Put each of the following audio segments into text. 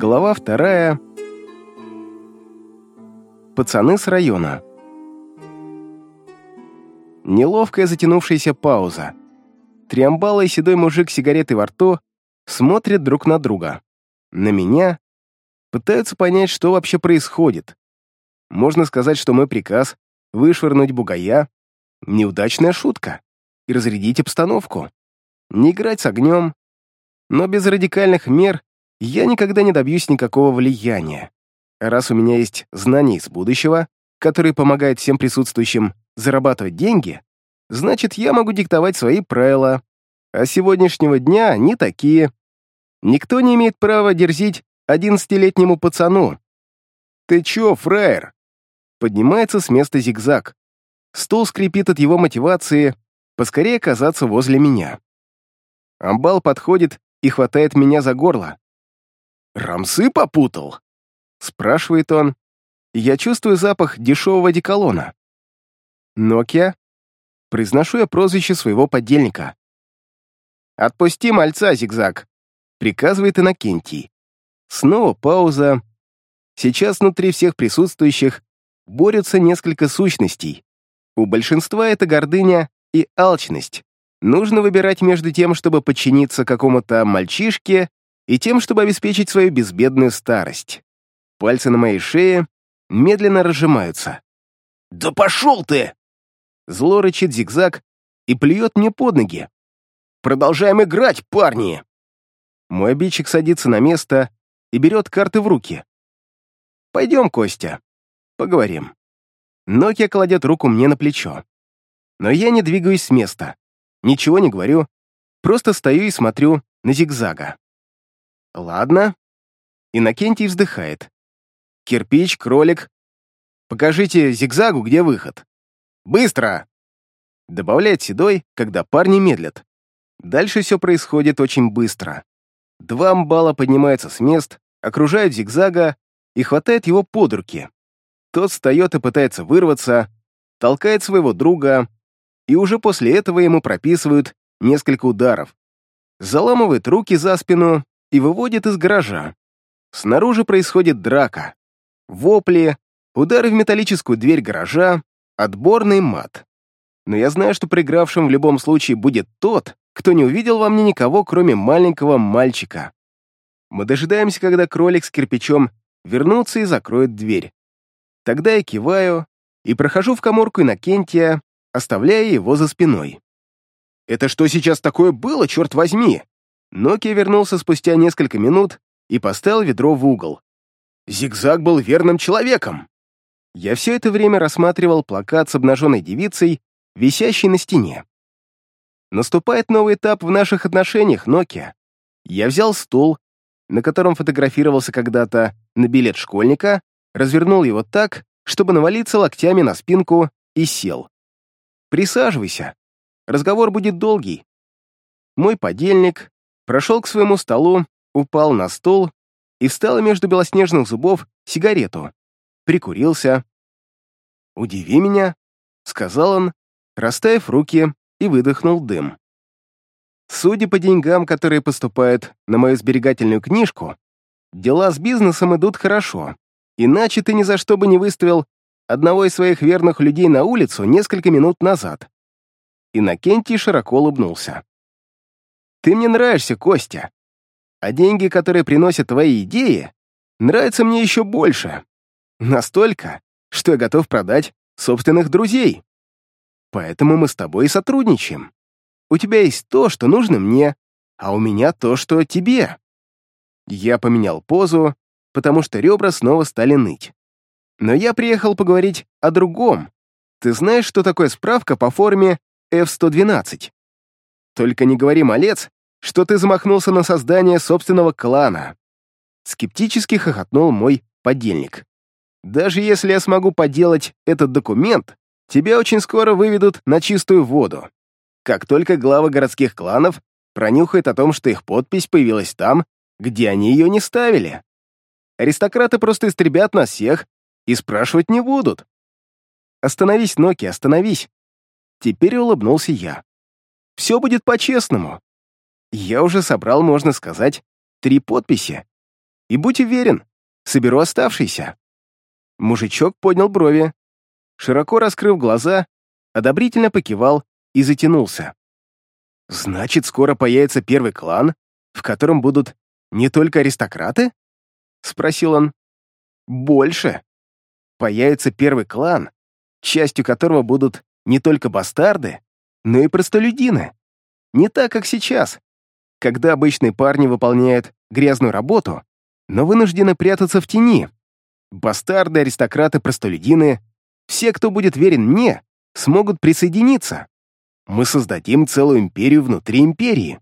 Глава вторая. Пацаны с района. Неловкая затянувшаяся пауза. Триамбала и седой мужик с сигаретой во рту смотрят друг на друга. На меня. Пытаются понять, что вообще происходит. Можно сказать, что мой приказ — вышвырнуть бугая — неудачная шутка и разрядить обстановку. Не играть с огнем. Но без радикальных мер я никогда не добьюсь никакого влияния. Раз у меня есть знания из будущего, которые помогают всем присутствующим зарабатывать деньги, значит, я могу диктовать свои правила. А сегодняшнего дня они такие. Никто не имеет права дерзить одиннадцатилетнему пацану. «Ты чё, фраер?» Поднимается с места зигзаг. Стул скрипит от его мотивации поскорее оказаться возле меня. Амбал подходит и хватает меня за горло. «Рамсы попутал?» — спрашивает он. Я чувствую запах дешевого деколона. «Нокия?» — произношу я прозвище своего подельника. «Отпусти мальца, зигзаг!» — приказывает Иннокентий. Снова пауза. Сейчас внутри всех присутствующих борются несколько сущностей. У большинства это гордыня и алчность. Нужно выбирать между тем, чтобы подчиниться какому-то мальчишке, и тем, чтобы обеспечить свою безбедную старость. Пальцы на моей шее медленно разжимаются. «Да пошел ты!» Зло рычит зигзаг и плюет мне под ноги. «Продолжаем играть, парни!» Мой обидчик садится на место и берет карты в руки. «Пойдем, Костя, поговорим». Нокия кладет руку мне на плечо. Но я не двигаюсь с места, ничего не говорю, просто стою и смотрю на зигзага. Ладно. Иннокентий вздыхает. Кирпич, кролик. Покажите зигзагу, где выход. Быстро! Добавляет Седой, когда парни медлят. Дальше все происходит очень быстро. Два амбала поднимаются с мест, окружают зигзага и хватают его под руки. Тот встает и пытается вырваться, толкает своего друга, и уже после этого ему прописывают несколько ударов. Заламывает руки за спину и выводит из гаража. Снаружи происходит драка. Вопли, удары в металлическую дверь гаража, отборный мат. Но я знаю, что проигравшим в любом случае будет тот, кто не увидел во мне никого, кроме маленького мальчика. Мы дожидаемся, когда кролик с кирпичом вернутся и закроет дверь. Тогда я киваю и прохожу в коморку Иннокентия, оставляя его за спиной. «Это что сейчас такое было, черт возьми?» Нокия вернулся спустя несколько минут и поставил ведро в угол. Зигзаг был верным человеком. Я все это время рассматривал плакат с обнаженной девицей, висящей на стене. Наступает новый этап в наших отношениях, Нокия. Я взял стул, на котором фотографировался когда-то на билет школьника, развернул его так, чтобы навалиться локтями на спинку, и сел. «Присаживайся. Разговор будет долгий». Мой подельник, прошел к своему столу, упал на стол и встал между белоснежных зубов сигарету. Прикурился. «Удиви меня», — сказал он, расставив руки и выдохнул дым. Судя по деньгам, которые поступают на мою сберегательную книжку, дела с бизнесом идут хорошо, иначе ты ни за что бы не выставил одного из своих верных людей на улицу несколько минут назад. Иннокентий широко улыбнулся. Ты мне нравишься, Костя. А деньги, которые приносят твои идеи, нравятся мне еще больше. Настолько, что я готов продать собственных друзей. Поэтому мы с тобой и сотрудничаем. У тебя есть то, что нужно мне, а у меня то, что тебе. Я поменял позу, потому что ребра снова стали ныть. Но я приехал поговорить о другом. Ты знаешь, что такое справка по форме F-112? Только не говори, малец, что ты замахнулся на создание собственного клана. Скептически хохотнул мой подельник. Даже если я смогу поделать этот документ, тебя очень скоро выведут на чистую воду. Как только главы городских кланов пронюхают о том, что их подпись появилась там, где они ее не ставили. Аристократы просто истребят нас всех и спрашивать не будут. Остановись, Ноки, остановись. Теперь улыбнулся я. Все будет по-честному. Я уже собрал, можно сказать, три подписи. И будь уверен, соберу оставшийся». Мужичок поднял брови, широко раскрыв глаза, одобрительно покивал и затянулся. «Значит, скоро появится первый клан, в котором будут не только аристократы?» — спросил он. «Больше. Появится первый клан, частью которого будут не только бастарды, но и простолюдины. Не так, как сейчас, когда обычные парни выполняют грязную работу, но вынуждены прятаться в тени. Бастарды, аристократы, простолюдины, все, кто будет верен мне, смогут присоединиться. Мы создадим целую империю внутри империи.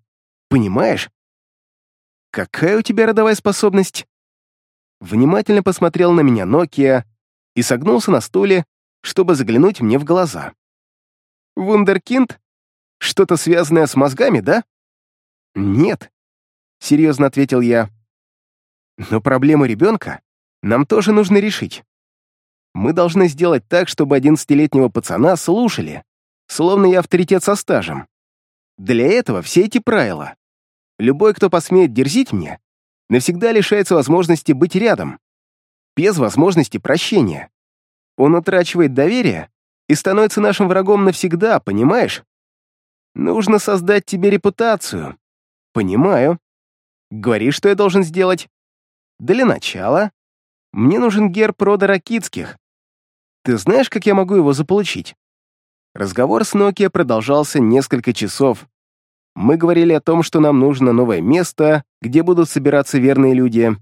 Понимаешь? Какая у тебя родовая способность? Внимательно посмотрел на меня Нокия и согнулся на стуле, чтобы заглянуть мне в глаза. Вундеркинд? Что-то связанное с мозгами, да? Нет, серьезно ответил я. Но проблему ребенка нам тоже нужно решить. Мы должны сделать так, чтобы одиннадцатилетнего пацана слушали, словно я авторитет со стажем. Для этого все эти правила. Любой, кто посмеет дерзить мне, навсегда лишается возможности быть рядом, без возможности прощения. Он утрачивает доверие и становится нашим врагом навсегда, понимаешь? Нужно создать тебе репутацию. Понимаю. Говори, что я должен сделать. Для начала мне нужен герб рода Ракитских. Ты знаешь, как я могу его заполучить? Разговор с Nokia продолжался несколько часов. Мы говорили о том, что нам нужно новое место, где будут собираться верные люди,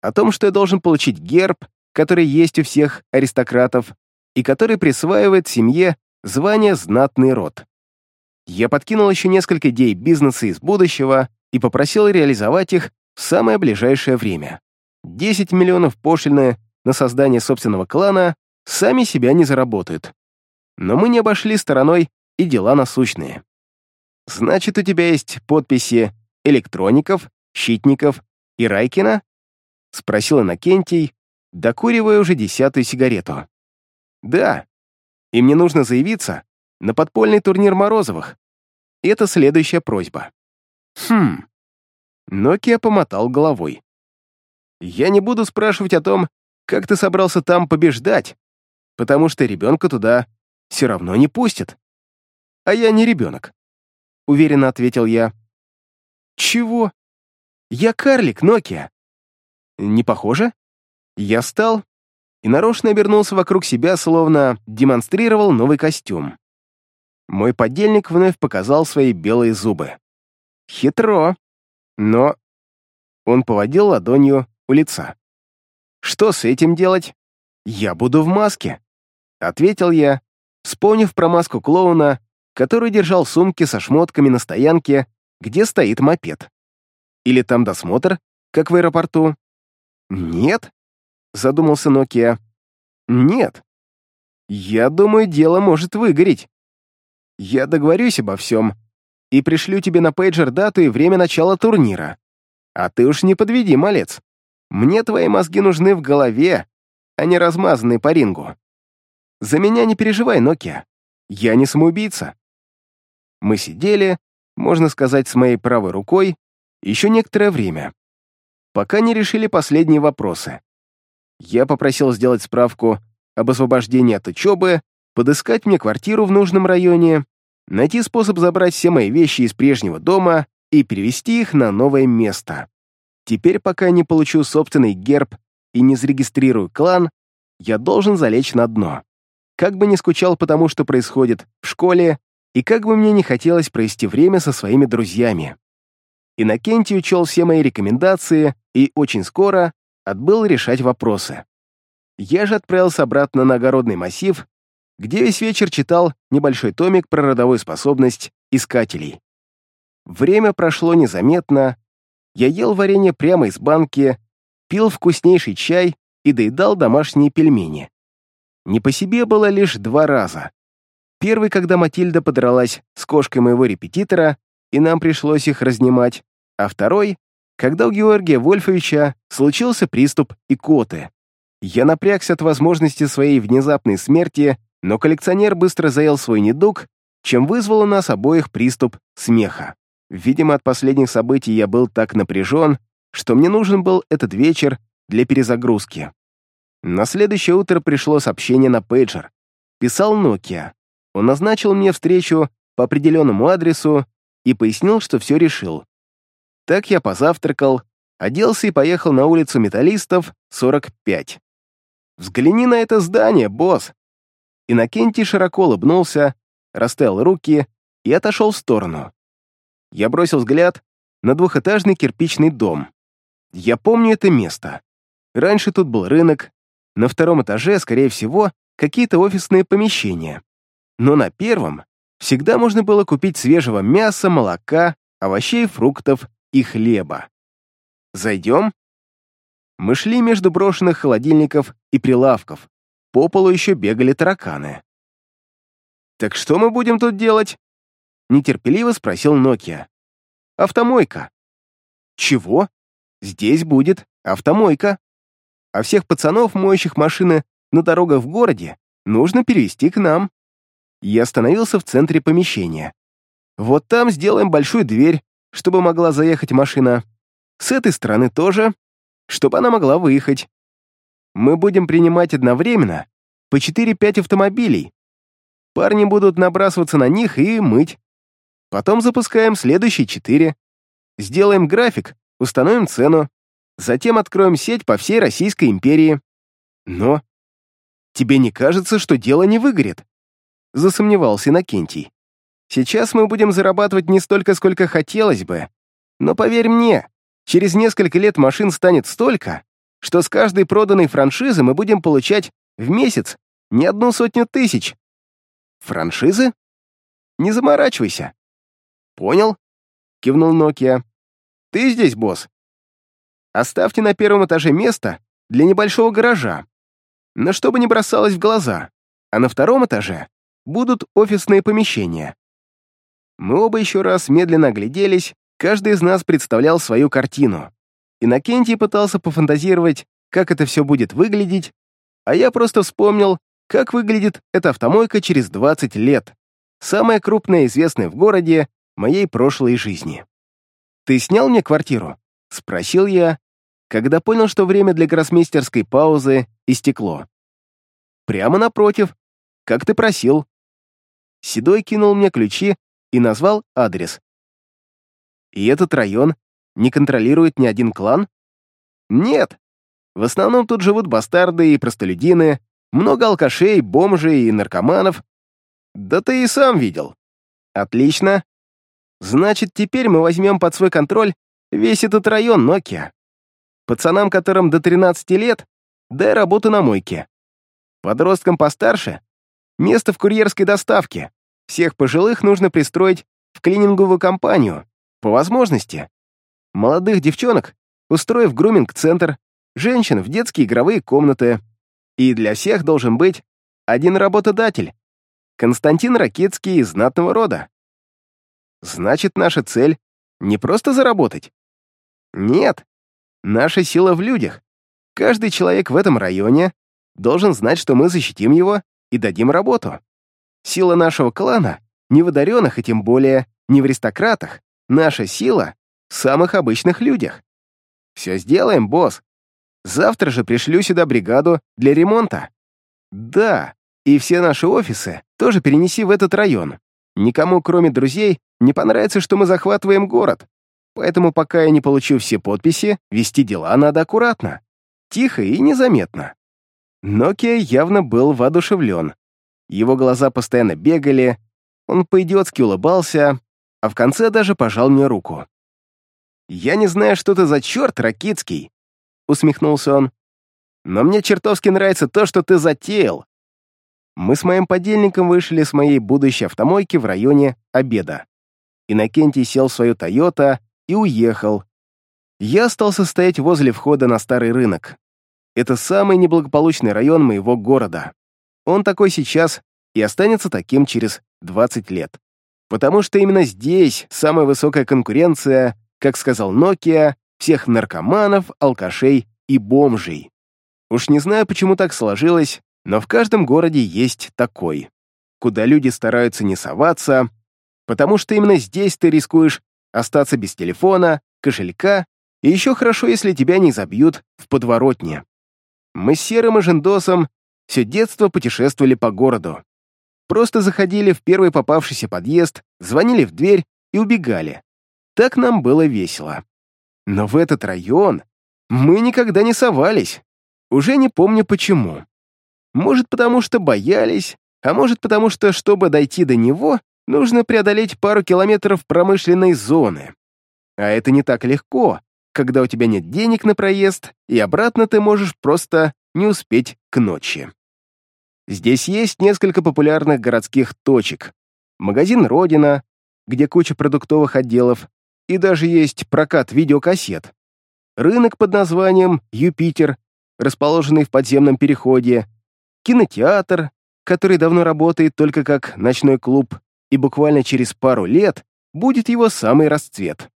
о том, что я должен получить герб, который есть у всех аристократов, и который присваивает семье звание «знатный род». Я подкинул еще несколько идей бизнеса из будущего и попросил реализовать их в самое ближайшее время. 10 миллионов пошлины на создание собственного клана сами себя не заработают. Но мы не обошли стороной и дела насущные. Значит, у тебя есть подписи электроников, щитников и Райкина? Спросил Иннокентий, докуривая уже десятую сигарету. Да, и мне нужно заявиться на подпольный турнир Морозовых. Это следующая просьба. Хм. Нокия помотал головой. Я не буду спрашивать о том, как ты собрался там побеждать, потому что ребенка туда все равно не пустят. А я не ребенок, уверенно ответил я. Чего? Я карлик, Нокия. Не похоже? Я стал и нарочно обернулся вокруг себя, словно демонстрировал новый костюм. Мой подельник вновь показал свои белые зубы. Хитро, но... Он поводил ладонью у лица. «Что с этим делать?» «Я буду в маске», — ответил я, вспомнив про маску клоуна, который держал сумки со шмотками на стоянке, где стоит мопед. Или там досмотр, как в аэропорту? «Нет», — задумался Нокия. «Нет. Я думаю, дело может выгореть. Я договорюсь обо всем и пришлю тебе на пейджер дату и время начала турнира. А ты уж не подведи, малец. Мне твои мозги нужны в голове, а не размазанные по рингу. За меня не переживай, Нокия. Я не самоубийца». Мы сидели, можно сказать, с моей правой рукой, еще некоторое время пока не решили последние вопросы. Я попросил сделать справку об освобождении от учебы, подыскать мне квартиру в нужном районе, найти способ забрать все мои вещи из прежнего дома и перевести их на новое место. Теперь, пока не получу собственный герб и не зарегистрирую клан, я должен залечь на дно. Как бы ни скучал по тому, что происходит в школе, и как бы мне не хотелось провести время со своими друзьями. Иннокентий учел все мои рекомендации и очень скоро отбыл решать вопросы. Я же отправился обратно на огородный массив, где весь вечер читал небольшой томик про родовую способность искателей. Время прошло незаметно, я ел варенье прямо из банки, пил вкуснейший чай и доедал домашние пельмени. Не по себе было лишь два раза. Первый, когда Матильда подралась с кошкой моего репетитора, и нам пришлось их разнимать, а второй, когда у Георгия Вольфовича случился приступ икоты. Я напрягся от возможности своей внезапной смерти, но коллекционер быстро заел свой недуг, чем вызвал у нас обоих приступ смеха. Видимо, от последних событий я был так напряжен, что мне нужен был этот вечер для перезагрузки. На следующее утро пришло сообщение на пейджер. Писал Nokia. Он назначил мне встречу по определенному адресу и пояснил, что все решил. Так я позавтракал, оделся и поехал на улицу Металлистов, 45. «Взгляни на это здание, босс!» Иннокентий широко улыбнулся, расставил руки и отошел в сторону. Я бросил взгляд на двухэтажный кирпичный дом. Я помню это место. Раньше тут был рынок, на втором этаже, скорее всего, какие-то офисные помещения. Но на первом всегда можно было купить свежего мяса, молока, овощей, фруктов и хлеба. Зайдем? Мы шли между брошенных холодильников и прилавков. По полу еще бегали тараканы. «Так что мы будем тут делать?» Нетерпеливо спросил Нокия. «Автомойка». «Чего? Здесь будет автомойка. А всех пацанов, моющих машины на дорогах в городе, нужно перевести к нам». Я остановился в центре помещения. «Вот там сделаем большую дверь, чтобы могла заехать машина. С этой стороны тоже, чтобы она могла выехать. Мы будем принимать одновременно по 4-5 автомобилей. Парни будут набрасываться на них и мыть. Потом запускаем следующие четыре. Сделаем график, установим цену. Затем откроем сеть по всей Российской империи. Но тебе не кажется, что дело не выгорит? Засомневался Иннокентий. Сейчас мы будем зарабатывать не столько, сколько хотелось бы. Но поверь мне, Через несколько лет машин станет столько, что с каждой проданной франшизы мы будем получать в месяц не одну сотню тысяч. Франшизы? Не заморачивайся. Понял? Кивнул Nokia. Ты здесь, босс. Оставьте на первом этаже место для небольшого гаража, но чтобы не бросалось в глаза, а на втором этаже будут офисные помещения. Мы оба еще раз медленно огляделись Каждый из нас представлял свою картину. Иннокентий пытался пофантазировать, как это все будет выглядеть, а я просто вспомнил, как выглядит эта автомойка через 20 лет. Самая крупная известная в городе моей прошлой жизни. «Ты снял мне квартиру?» — спросил я, когда понял, что время для гроссмейстерской паузы истекло. «Прямо напротив, как ты просил». Седой кинул мне ключи и назвал адрес. И этот район не контролирует ни один клан? Нет. В основном тут живут бастарды и простолюдины, много алкашей, бомжей и наркоманов. Да ты и сам видел. Отлично. Значит, теперь мы возьмем под свой контроль весь этот район Нокия. Пацанам, которым до 13 лет, дай работу на мойке. Подросткам постарше — место в курьерской доставке. Всех пожилых нужно пристроить в клининговую компанию. По возможности. Молодых девчонок устроив груминг-центр, женщин в детские игровые комнаты. И для всех должен быть один работодатель. Константин Ракетский из знатного рода. Значит, наша цель не просто заработать. Нет, наша сила в людях. Каждый человек в этом районе должен знать, что мы защитим его и дадим работу. Сила нашего клана не в одаренных и тем более не в аристократах, Наша сила в самых обычных людях. Все сделаем, босс. Завтра же пришлю сюда бригаду для ремонта. Да, и все наши офисы тоже перенеси в этот район. Никому, кроме друзей, не понравится, что мы захватываем город. Поэтому пока я не получу все подписи, вести дела надо аккуратно. Тихо и незаметно. Нокия явно был воодушевлен. Его глаза постоянно бегали, он по-идиотски улыбался, а в конце даже пожал мне руку. «Я не знаю, что ты за черт, Ракицкий», — усмехнулся он. «Но мне чертовски нравится то, что ты затеял». Мы с моим подельником вышли с моей будущей автомойки в районе обеда. Иннокентий сел в свою «Тойота» и уехал. Я остался стоять возле входа на старый рынок. Это самый неблагополучный район моего города. Он такой сейчас и останется таким через 20 лет потому что именно здесь самая высокая конкуренция, как сказал Nokia, всех наркоманов, алкашей и бомжей. Уж не знаю, почему так сложилось, но в каждом городе есть такой, куда люди стараются не соваться, потому что именно здесь ты рискуешь остаться без телефона, кошелька И еще хорошо, если тебя не забьют в подворотне. Мы с Серым и Жендосом все детство путешествовали по городу. Просто заходили в первый попавшийся подъезд, звонили в дверь и убегали. Так нам было весело. Но в этот район мы никогда не совались. Уже не помню почему. Может, потому что боялись, а может, потому что, чтобы дойти до него, нужно преодолеть пару километров промышленной зоны. А это не так легко, когда у тебя нет денег на проезд, и обратно ты можешь просто не успеть к ночи. Здесь есть несколько популярных городских точек. Магазин «Родина», где куча продуктовых отделов, и даже есть прокат видеокассет. Рынок под названием «Юпитер», расположенный в подземном переходе, кинотеатр, который давно работает только как ночной клуб, и буквально через пару лет будет его самый расцвет.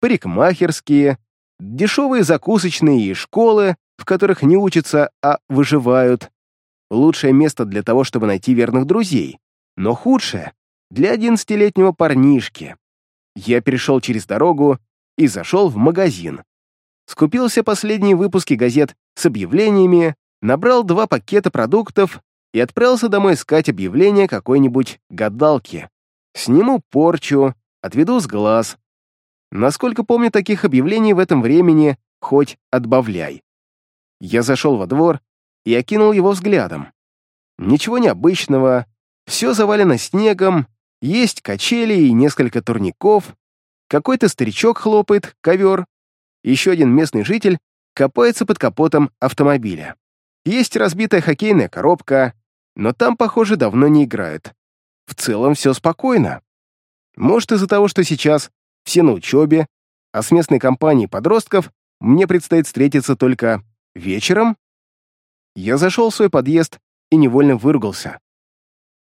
Парикмахерские, дешевые закусочные и школы, в которых не учатся, а выживают. Лучшее место для того, чтобы найти верных друзей, но худшее — для одиннадцатилетнего парнишки. Я перешел через дорогу и зашел в магазин. Скупился последние выпуски газет с объявлениями, набрал два пакета продуктов и отправился домой искать объявление какой-нибудь гадалки. Сниму порчу, отведу с глаз. Насколько помню, таких объявлений в этом времени хоть отбавляй. Я зашел во двор и окинул его взглядом. Ничего необычного, все завалено снегом, есть качели и несколько турников, какой-то старичок хлопает, ковер, еще один местный житель копается под капотом автомобиля. Есть разбитая хоккейная коробка, но там, похоже, давно не играют. В целом все спокойно. Может, из-за того, что сейчас все на учебе, а с местной компанией подростков мне предстоит встретиться только вечером? Я зашел в свой подъезд и невольно выругался,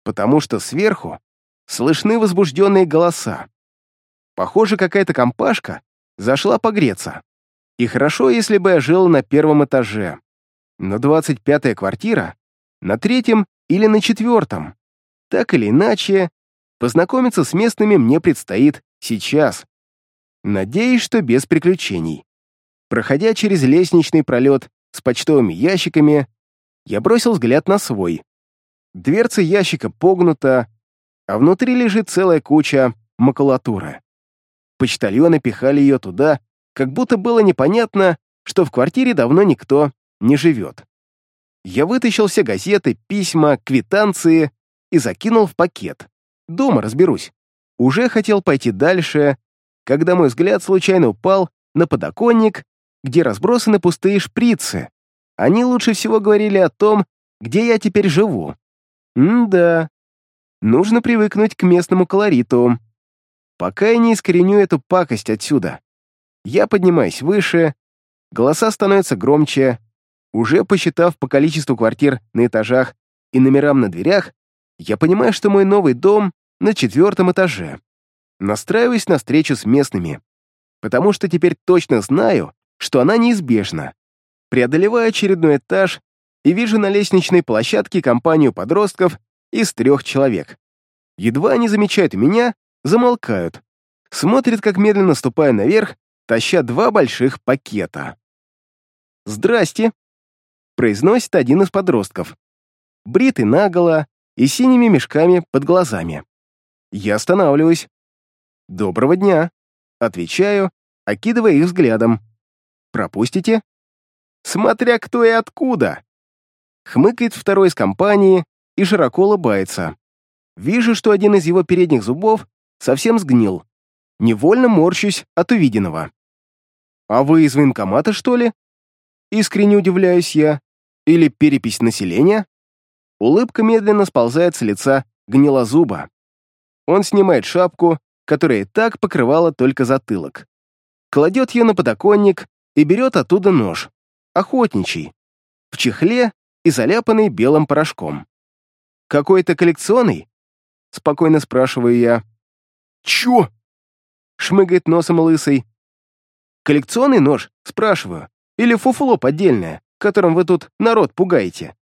потому что сверху слышны возбужденные голоса. Похоже, какая-то компашка зашла погреться. И хорошо, если бы я жил на первом этаже. Но двадцать пятая квартира на третьем или на четвертом. Так или иначе, познакомиться с местными мне предстоит сейчас. Надеюсь, что без приключений. Проходя через лестничный пролет с почтовыми ящиками, я бросил взгляд на свой. Дверца ящика погнута, а внутри лежит целая куча макулатуры. Почтальоны пихали ее туда, как будто было непонятно, что в квартире давно никто не живет. Я вытащил все газеты, письма, квитанции и закинул в пакет. Дома разберусь. Уже хотел пойти дальше, когда мой взгляд случайно упал на подоконник, где разбросаны пустые шприцы. Они лучше всего говорили о том, где я теперь живу. М-да. Нужно привыкнуть к местному колориту. Пока я не искореню эту пакость отсюда. Я поднимаюсь выше, голоса становятся громче, уже посчитав по количеству квартир на этажах и номерам на дверях, я понимаю, что мой новый дом на четвертом этаже. Настраиваюсь на встречу с местными, потому что теперь точно знаю, что она неизбежна. Преодолеваю очередной этаж и вижу на лестничной площадке компанию подростков из трех человек. Едва они замечают меня, замолкают, смотрят, как медленно ступая наверх, таща два больших пакета. «Здрасте!» произносит один из подростков. Бритый наголо и синими мешками под глазами. Я останавливаюсь. «Доброго дня», — отвечаю, окидывая их взглядом. «Пропустите?» «Смотря кто и откуда», — хмыкает второй из компании и широко улыбается. Вижу, что один из его передних зубов совсем сгнил. Невольно морщусь от увиденного. «А вы из военкомата, что ли?» Искренне удивляюсь я. Или перепись населения? Улыбка медленно сползает с лица гнилозуба. Он снимает шапку, которая и так покрывала только затылок. Кладет ее на подоконник и берет оттуда нож. Охотничий. В чехле и заляпанный белым порошком. «Какой-то коллекционный?» — спокойно спрашиваю я. «Чё?» — шмыгает носом лысый. «Коллекционный нож?» — спрашиваю. «Или фуфло поддельное?» которым вы тут народ пугаете.